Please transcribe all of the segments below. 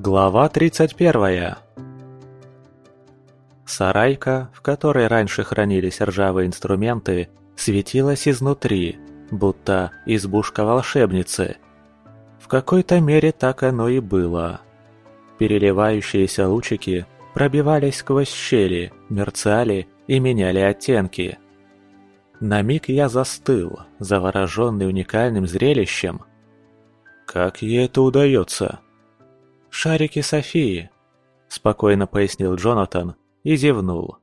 Глава 31 Сарайка, в которой раньше хранились ржавые инструменты, светилась изнутри, будто избушка волшебницы. В какой-то мере так оно и было. Переливающиеся лучики пробивались сквозь щели, мерцали и меняли оттенки. На миг я застыл, завороженный уникальным зрелищем. Как ей это удается? «Шарики Софии», – спокойно пояснил Джонатан и зевнул.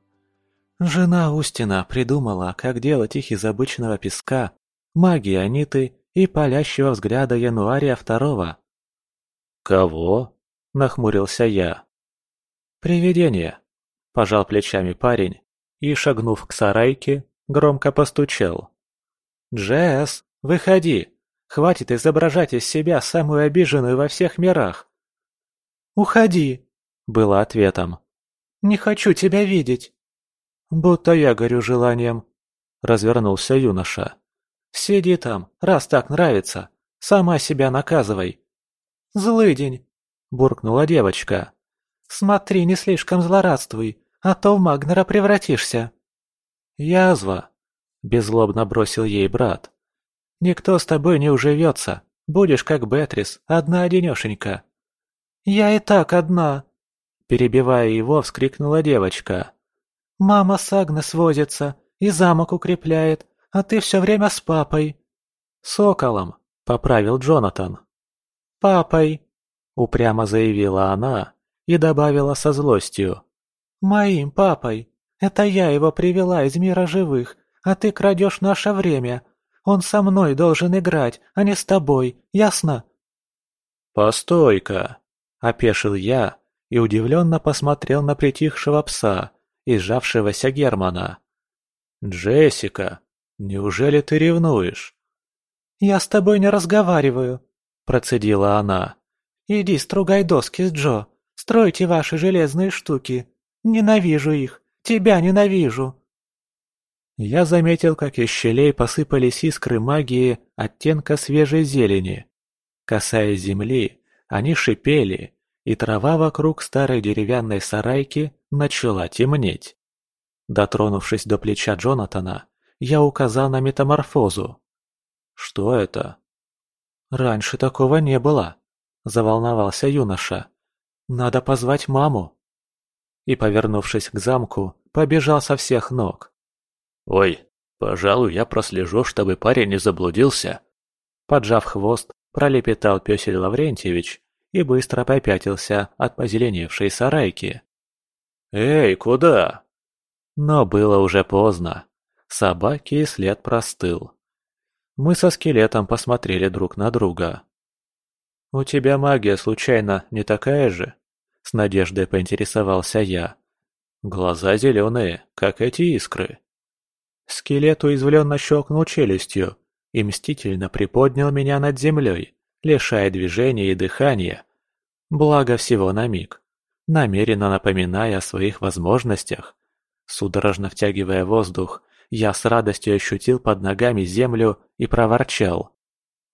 Жена Устина придумала, как делать их из обычного песка, магии Аниты и палящего взгляда Януария Второго. «Кого?» – нахмурился я. «Привидение», – пожал плечами парень и, шагнув к сарайке, громко постучал. «Джесс, выходи! Хватит изображать из себя самую обиженную во всех мирах!» «Уходи!» – было ответом. «Не хочу тебя видеть!» «Будто я горю желанием!» – развернулся юноша. «Сиди там, раз так нравится. Сама себя наказывай!» «Злыдень!» – буркнула девочка. «Смотри, не слишком злорадствуй, а то в Магнера превратишься!» «Язва!» – беззлобно бросил ей брат. «Никто с тобой не уживется. Будешь как Бетрис, одна-одинешенька». «Я и так одна!» Перебивая его, вскрикнула девочка. «Мама с Агнес возится и замок укрепляет, а ты все время с папой». «Соколом», — поправил Джонатан. «Папой», — упрямо заявила она и добавила со злостью. «Моим папой. Это я его привела из мира живых, а ты крадешь наше время. Он со мной должен играть, а не с тобой, ясно?» «Постой-ка!» – опешил я и удивленно посмотрел на притихшего пса и сжавшегося Германа. «Джессика, неужели ты ревнуешь?» «Я с тобой не разговариваю», – процедила она. «Иди стругай доски с Джо, стройте ваши железные штуки. Ненавижу их, тебя ненавижу». Я заметил, как из щелей посыпались искры магии оттенка свежей зелени. Касаясь земли, они шипели, и трава вокруг старой деревянной сарайки начала темнеть. Дотронувшись до плеча Джонатана, я указал на метаморфозу. «Что это?» «Раньше такого не было», – заволновался юноша. «Надо позвать маму». И, повернувшись к замку, побежал со всех ног. «Ой, пожалуй, я прослежу, чтобы парень не заблудился». Поджав хвост, пролепетал пёсель Лаврентьевич и быстро попятился от позеленевшей сарайки. «Эй, куда?» Но было уже поздно. Собаки след простыл. Мы со скелетом посмотрели друг на друга. «У тебя магия, случайно, не такая же?» С надеждой поинтересовался я. Глаза зеленые, как эти искры. Скелет уязвленно щелкнул челюстью и мстительно приподнял меня над землей, лишая движения и дыхания. Благо всего на миг, намеренно напоминая о своих возможностях. Судорожно втягивая воздух, я с радостью ощутил под ногами землю и проворчал.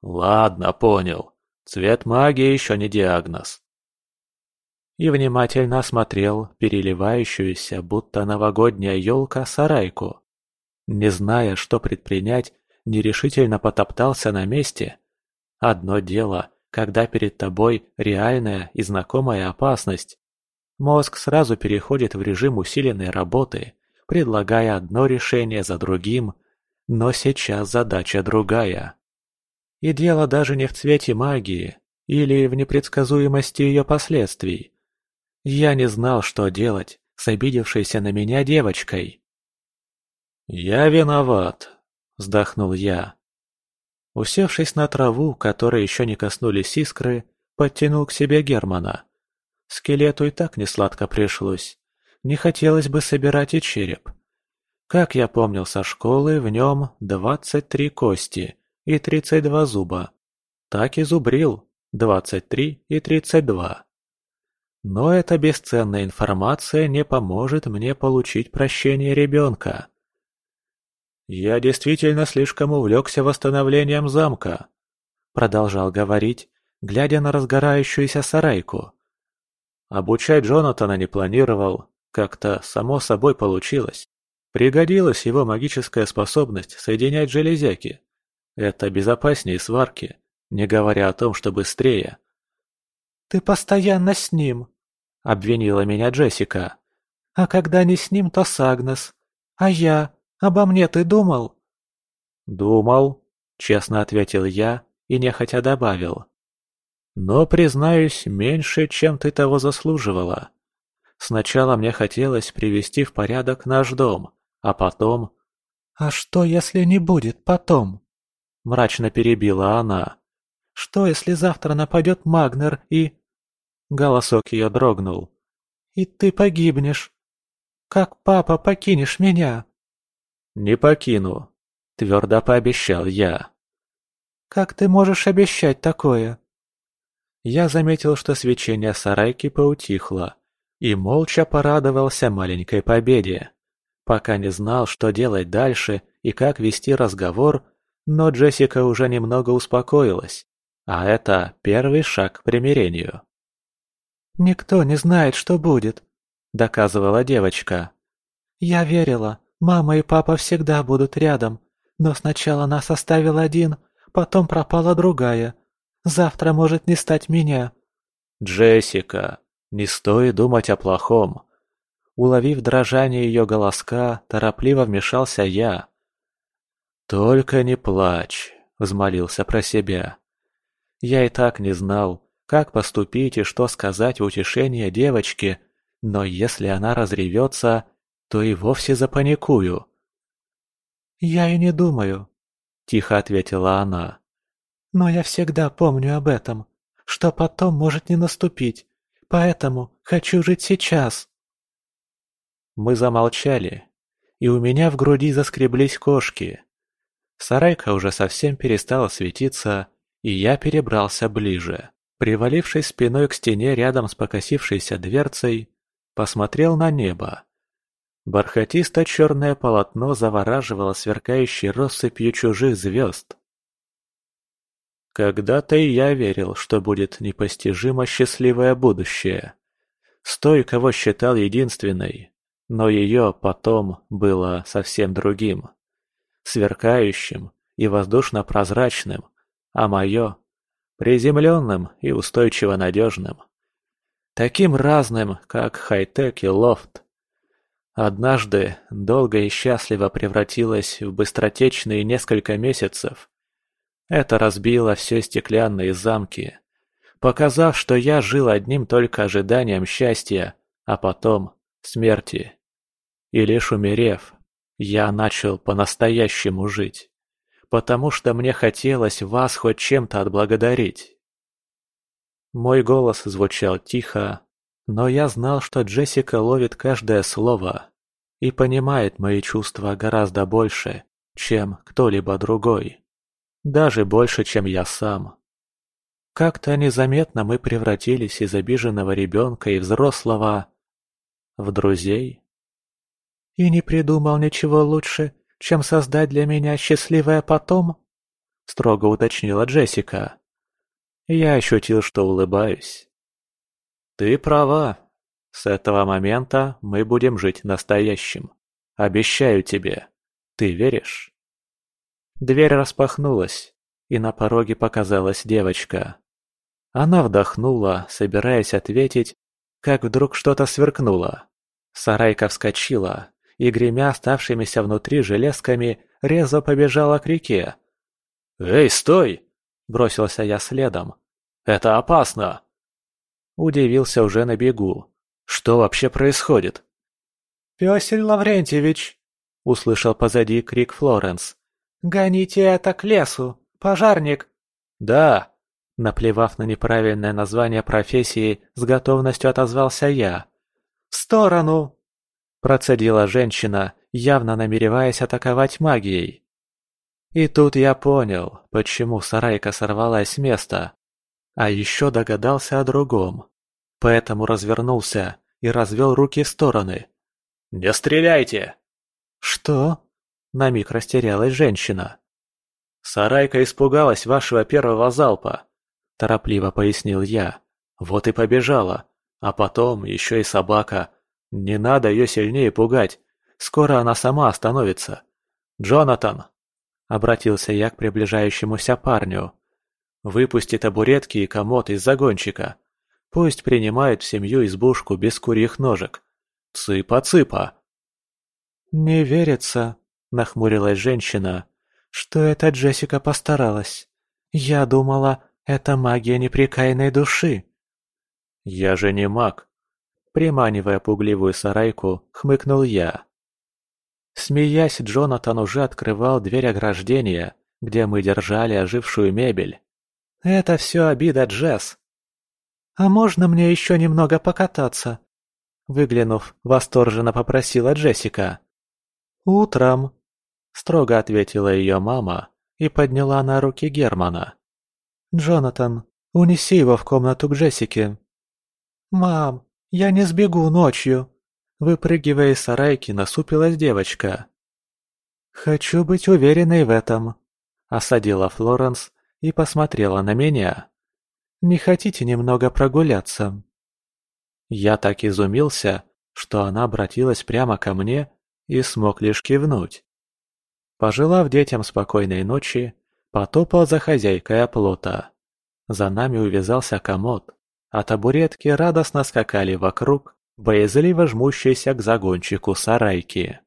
«Ладно, понял. Цвет магии еще не диагноз». И внимательно осмотрел переливающуюся, будто новогодняя елка, сарайку. Не зная, что предпринять, нерешительно потоптался на месте. Одно дело, когда перед тобой реальная и знакомая опасность. Мозг сразу переходит в режим усиленной работы, предлагая одно решение за другим, но сейчас задача другая. И дело даже не в цвете магии или в непредсказуемости ее последствий. Я не знал, что делать с обидевшейся на меня девочкой. «Я виноват», — вздохнул я. Усевшись на траву, которой еще не коснулись искры, подтянул к себе Германа. Скелету и так несладко пришлось. Не хотелось бы собирать и череп. Как я помнил со школы, в нем двадцать три кости и тридцать два зуба. Так и зубрил, двадцать три и тридцать два. Но эта бесценная информация не поможет мне получить прощение ребенка. «Я действительно слишком увлекся восстановлением замка», — продолжал говорить, глядя на разгорающуюся сарайку. обучать Джонатана не планировал, как-то само собой получилось. Пригодилась его магическая способность соединять железяки. Это безопаснее сварки, не говоря о том, что быстрее. «Ты постоянно с ним», — обвинила меня Джессика. «А когда не с ним, то с Агнес. А я? Обо мне ты думал?» «Думал», — честно ответил я и нехотя добавил. «Но, признаюсь, меньше, чем ты того заслуживала. Сначала мне хотелось привести в порядок наш дом, а потом...» «А что, если не будет потом?» — мрачно перебила она. «Что, если завтра нападет Магнер и...» Голосок ее дрогнул. «И ты погибнешь. Как папа покинешь меня?» «Не покину», — твердо пообещал я. «Как ты можешь обещать такое?» Я заметил, что свечение сарайки поутихло, и молча порадовался маленькой победе. Пока не знал, что делать дальше и как вести разговор, но Джессика уже немного успокоилась, а это первый шаг к примирению. «Никто не знает, что будет», — доказывала девочка. «Я верила, мама и папа всегда будут рядом, но сначала нас оставил один, потом пропала другая. Завтра может не стать меня». «Джессика, не стоит думать о плохом». Уловив дрожание ее голоска, торопливо вмешался я. «Только не плачь», — взмолился про себя. Я и так не знал, как поступить и что сказать в утешение девочке, но если она разревется, то и вовсе запаникую. «Я и не думаю», — тихо ответила она. «Но я всегда помню об этом, что потом может не наступить, поэтому хочу жить сейчас». Мы замолчали, и у меня в груди заскреблись кошки. Сарайка уже совсем перестала светиться, и я перебрался ближе. Привалившись спиной к стене рядом с покосившейся дверцей, посмотрел на небо. Бархатисто-черное полотно завораживало сверкающей россыпью чужих звезд. Когда-то и я верил, что будет непостижимо счастливое будущее. С той, кого считал единственной, но ее потом было совсем другим. Сверкающим и воздушно-прозрачным, а мое приземленным и устойчиво надежным. Таким разным, как хай-тек и лофт. Однажды долго и счастливо превратилось в быстротечные несколько месяцев. Это разбило все стеклянные замки, показав, что я жил одним только ожиданием счастья, а потом смерти. И лишь умерев, я начал по-настоящему жить потому что мне хотелось вас хоть чем-то отблагодарить. Мой голос звучал тихо, но я знал, что Джессика ловит каждое слово и понимает мои чувства гораздо больше, чем кто-либо другой. Даже больше, чем я сам. Как-то незаметно мы превратились из обиженного ребенка и взрослого в друзей. И не придумал ничего лучше, чем создать для меня счастливое потом?» — строго уточнила Джессика. Я ощутил, что улыбаюсь. «Ты права. С этого момента мы будем жить настоящим. Обещаю тебе. Ты веришь?» Дверь распахнулась, и на пороге показалась девочка. Она вдохнула, собираясь ответить, как вдруг что-то сверкнуло. Сарайка вскочила, и, гремя оставшимися внутри железками, резво побежала к реке. «Эй, стой!» – бросился я следом. «Это опасно!» Удивился уже на бегу. «Что вообще происходит?» «Пёсель Лаврентьевич!» – услышал позади крик Флоренс. «Гоните это к лесу! Пожарник!» «Да!» – наплевав на неправильное название профессии, с готовностью отозвался я. «В сторону!» Процедила женщина, явно намереваясь атаковать магией. И тут я понял, почему Сарайка сорвалась с места. А еще догадался о другом. Поэтому развернулся и развел руки в стороны. «Не стреляйте!» «Что?» – на миг растерялась женщина. «Сарайка испугалась вашего первого залпа», – торопливо пояснил я. «Вот и побежала. А потом еще и собака. Не надо ее сильнее пугать. Скоро она сама остановится. «Джонатан!» — обратился я к приближающемуся парню. «Выпусти табуретки и комод из загончика. Пусть принимает в семью избушку без курьих ножек. Цыпа-цыпа!» «Не верится», — нахмурилась женщина, — «что эта Джессика постаралась. Я думала, это магия непрекаянной души». «Я же не маг», — приманивая пугливую сарайку, хмыкнул я. Смеясь, Джонатан уже открывал дверь ограждения, где мы держали ожившую мебель. «Это все обида Джесс». «А можно мне еще немного покататься?» Выглянув, восторженно попросила Джессика. «Утром», — строго ответила ее мама и подняла на руки Германа. «Джонатан, унеси его в комнату к Джессике». «Мам, я не сбегу ночью», — выпрыгивая из сарайки, насупилась девочка. «Хочу быть уверенной в этом», — осадила Флоренс и посмотрела на меня. «Не хотите немного прогуляться?» Я так изумился, что она обратилась прямо ко мне и смог лишь кивнуть. Пожелав детям спокойной ночи, потопал за хозяйкой оплота. За нами увязался комод, а табуретки радостно скакали вокруг, боязливо жмущейся к загончику сарайки.